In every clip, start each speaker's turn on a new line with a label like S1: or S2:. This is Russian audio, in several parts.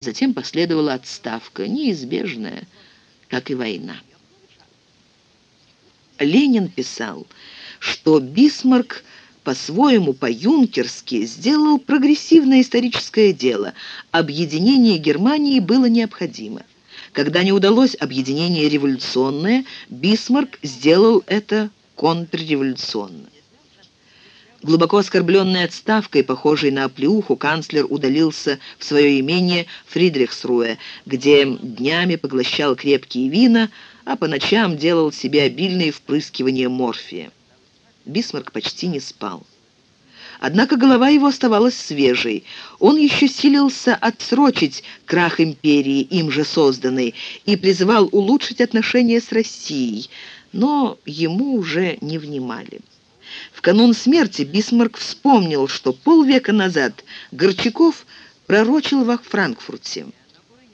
S1: Затем последовала отставка, неизбежная, как и война. Ленин писал, что Бисмарк по-своему, по-юнкерски, сделал прогрессивное историческое дело. Объединение Германии было необходимо. Когда не удалось объединение революционное, Бисмарк сделал это контрреволюционно. Глубоко оскорбленный отставкой, похожей на оплеуху, канцлер удалился в свое имение Фридрихсруэ, где днями поглощал крепкие вина, а по ночам делал себе обильные впрыскивания морфия. Бисмарк почти не спал. Однако голова его оставалась свежей. Он еще силился отсрочить крах империи, им же созданной, и призывал улучшить отношения с Россией, но ему уже не внимали. В канун смерти Бисмарк вспомнил, что полвека назад Горчаков пророчил во Франкфурте.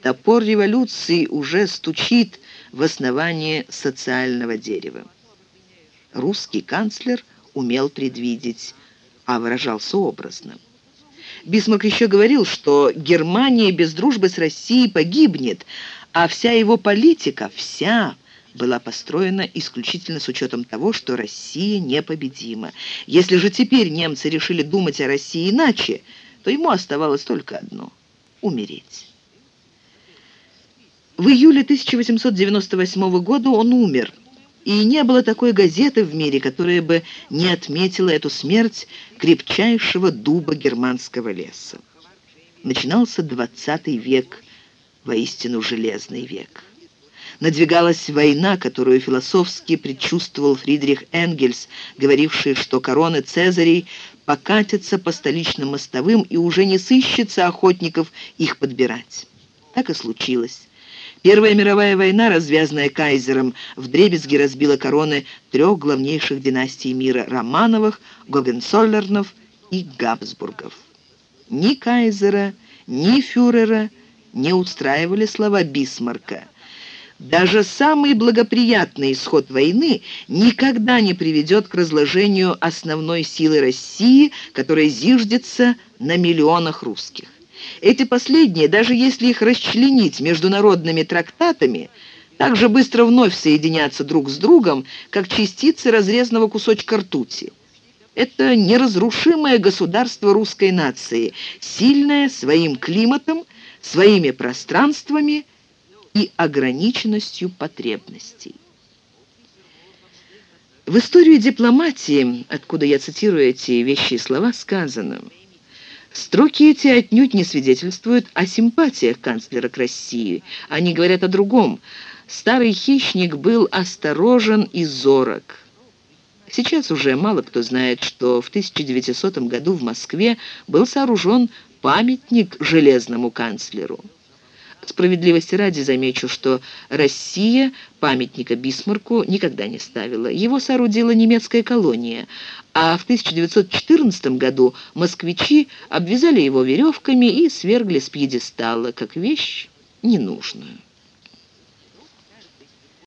S1: Топор революции уже стучит в основание социального дерева. Русский канцлер умел предвидеть, а выражался образно. Бисмарк еще говорил, что Германия без дружбы с Россией погибнет, а вся его политика, вся была построена исключительно с учетом того, что Россия непобедима. Если же теперь немцы решили думать о России иначе, то ему оставалось только одно — умереть. В июле 1898 года он умер, и не было такой газеты в мире, которая бы не отметила эту смерть крепчайшего дуба германского леса. Начинался 20 век, воистину железный век надвигалась война, которую философски предчувствовал Фридрих Энгельс, говоривший, что короны Цезарей покатятся по столичным мостовым и уже не сыщется охотников их подбирать. Так и случилось. Первая мировая война, развязанная кайзером, вдребезги разбила короны трех главнейших династий мира – Романовых, Гогенцоллернов и Габсбургов. Ни кайзера, ни фюрера не устраивали слова Бисмарка – даже самый благоприятный исход войны никогда не приведет к разложению основной силы России, которая зиждется на миллионах русских. Эти последние, даже если их расчленить международными трактатами, так же быстро вновь соединятся друг с другом, как частицы разрезанного кусочка ртути. Это неразрушимое государство русской нации, сильное своим климатом, своими пространствами и ограниченностью потребностей. В истории дипломатии, откуда я цитирую эти вещи и слова, сказано «Строки эти отнюдь не свидетельствуют о симпатиях канцлера к России. Они говорят о другом. Старый хищник был осторожен и зорок». Сейчас уже мало кто знает, что в 1900 году в Москве был сооружен памятник железному канцлеру. Справедливости ради замечу, что Россия памятника Бисмарку никогда не ставила. Его соорудила немецкая колония, а в 1914 году москвичи обвязали его веревками и свергли с пьедестала, как вещь ненужную.